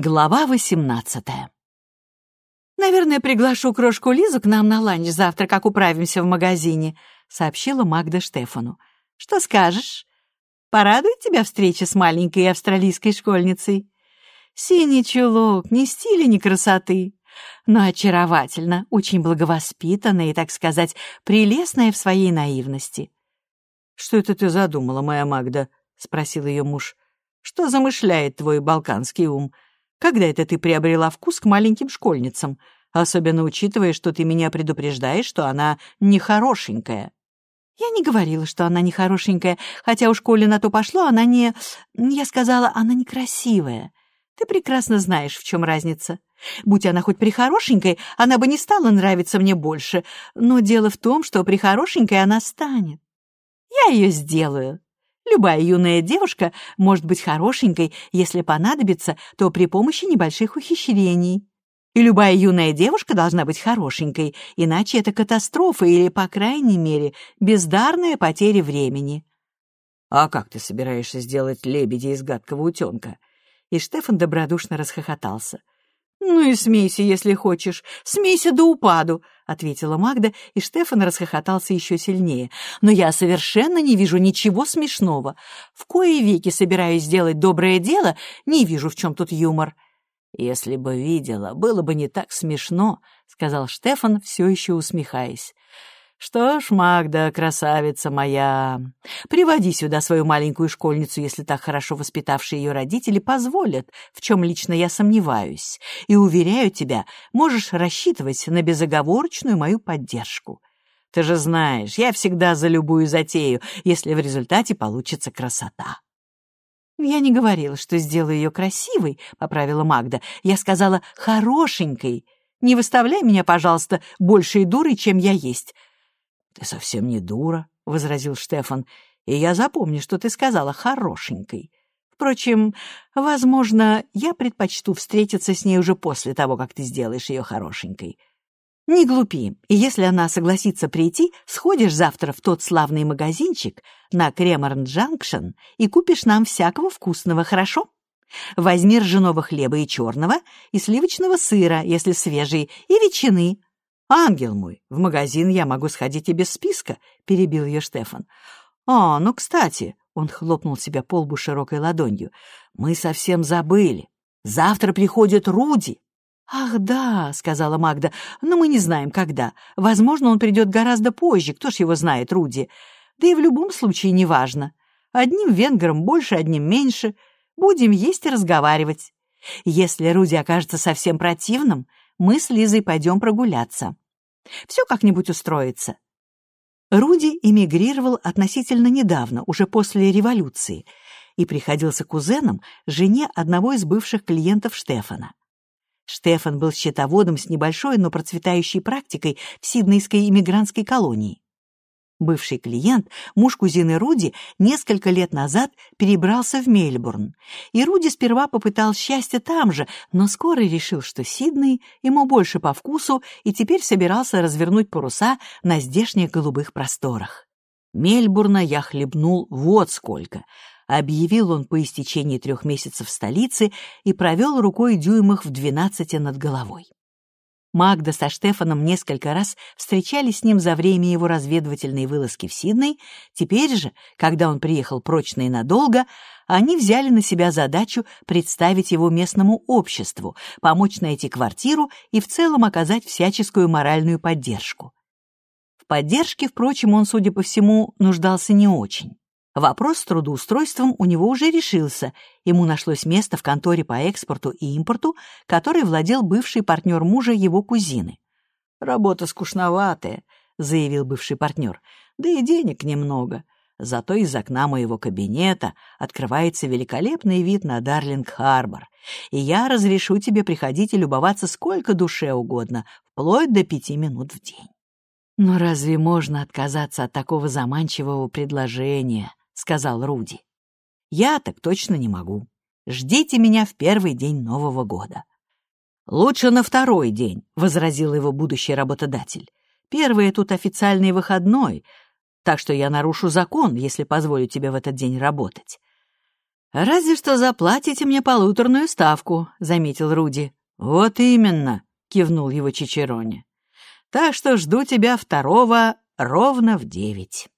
Глава восемнадцатая. «Наверное, приглашу крошку Лизу к нам на ланч завтра, как управимся в магазине», — сообщила Магда Штефану. «Что скажешь? Порадует тебя встреча с маленькой австралийской школьницей? Синий чулок, ни стиля, ни красоты, но очаровательно, очень благовоспитанная и, так сказать, прелестная в своей наивности». «Что это ты задумала, моя Магда?» — спросил ее муж. «Что замышляет твой балканский ум?» Когда это ты приобрела вкус к маленьким школьницам, особенно учитывая, что ты меня предупреждаешь, что она нехорошенькая?» «Я не говорила, что она нехорошенькая, хотя у школе на то пошло, она не... Я сказала, она некрасивая. Ты прекрасно знаешь, в чем разница. Будь она хоть прихорошенькой, она бы не стала нравиться мне больше, но дело в том, что прихорошенькой она станет. Я ее сделаю. Любая юная девушка может быть хорошенькой, если понадобится, то при помощи небольших ухищрений. И любая юная девушка должна быть хорошенькой, иначе это катастрофа или, по крайней мере, бездарная потеря времени. «А как ты собираешься сделать лебедя из гадкого утенка?» И Штефан добродушно расхохотался. «Ну и смейся, если хочешь. Смейся до упаду», — ответила Магда, и Штефан расхохотался еще сильнее. «Но я совершенно не вижу ничего смешного. В кои веки собираюсь сделать доброе дело, не вижу, в чем тут юмор». «Если бы видела, было бы не так смешно», — сказал Штефан, все еще усмехаясь. «Что ж, Магда, красавица моя, приводи сюда свою маленькую школьницу, если так хорошо воспитавшие ее родители позволят, в чем лично я сомневаюсь, и, уверяю тебя, можешь рассчитывать на безоговорочную мою поддержку. Ты же знаешь, я всегда за любую затею, если в результате получится красота». «Я не говорила, что сделаю ее красивой», — поправила Магда. «Я сказала «хорошенькой». Не выставляй меня, пожалуйста, большей дурой, чем я есть. «Ты совсем не дура», — возразил Штефан, «и я запомню, что ты сказала хорошенькой. Впрочем, возможно, я предпочту встретиться с ней уже после того, как ты сделаешь ее хорошенькой. Не глупи, и если она согласится прийти, сходишь завтра в тот славный магазинчик на Креморн-Джанкшен и купишь нам всякого вкусного, хорошо? Возьми ржаного хлеба и черного, и сливочного сыра, если свежий, и ветчины, «Ангел мой, в магазин я могу сходить и без списка», — перебил ее Штефан. «А, ну, кстати», — он хлопнул себя по лбу широкой ладонью, «мы совсем забыли. Завтра приходит Руди». «Ах, да», — сказала Магда, — «но мы не знаем, когда. Возможно, он придет гораздо позже, кто ж его знает, Руди. Да и в любом случае неважно. Одним венграм больше, одним меньше. Будем есть и разговаривать. Если Руди окажется совсем противным, мы с Лизой пойдем прогуляться. Все как-нибудь устроится. Руди эмигрировал относительно недавно, уже после революции, и приходился кузеном жене одного из бывших клиентов Штефана. Штефан был счетоводом с небольшой, но процветающей практикой в Сиднейской иммигрантской колонии. Бывший клиент, муж кузины Руди, несколько лет назад перебрался в Мельбурн. И Руди сперва попытал счастье там же, но скоро решил, что Сидней ему больше по вкусу и теперь собирался развернуть паруса на здешних голубых просторах. Мельбурна я хлебнул вот сколько. Объявил он по истечении трех месяцев в столице и провел рукой дюймах в двенадцати над головой. Магда со Штефаном несколько раз встречались с ним за время его разведывательной вылазки в Сидней. Теперь же, когда он приехал прочно и надолго, они взяли на себя задачу представить его местному обществу, помочь найти квартиру и в целом оказать всяческую моральную поддержку. В поддержке, впрочем, он, судя по всему, нуждался не очень. Вопрос с трудоустройством у него уже решился. Ему нашлось место в конторе по экспорту и импорту, которой владел бывший партнер мужа его кузины. «Работа скучноватая», — заявил бывший партнер, — «да и денег немного. Зато из окна моего кабинета открывается великолепный вид на Дарлинг-Харбор, и я разрешу тебе приходить и любоваться сколько душе угодно, вплоть до пяти минут в день». Но разве можно отказаться от такого заманчивого предложения? — сказал Руди. «Я так точно не могу. Ждите меня в первый день Нового года». «Лучше на второй день», — возразил его будущий работодатель. «Первый тут официальный выходной, так что я нарушу закон, если позволю тебе в этот день работать». «Разве что заплатите мне полуторную ставку», — заметил Руди. «Вот именно», — кивнул его Чичероне. «Так что жду тебя второго ровно в девять».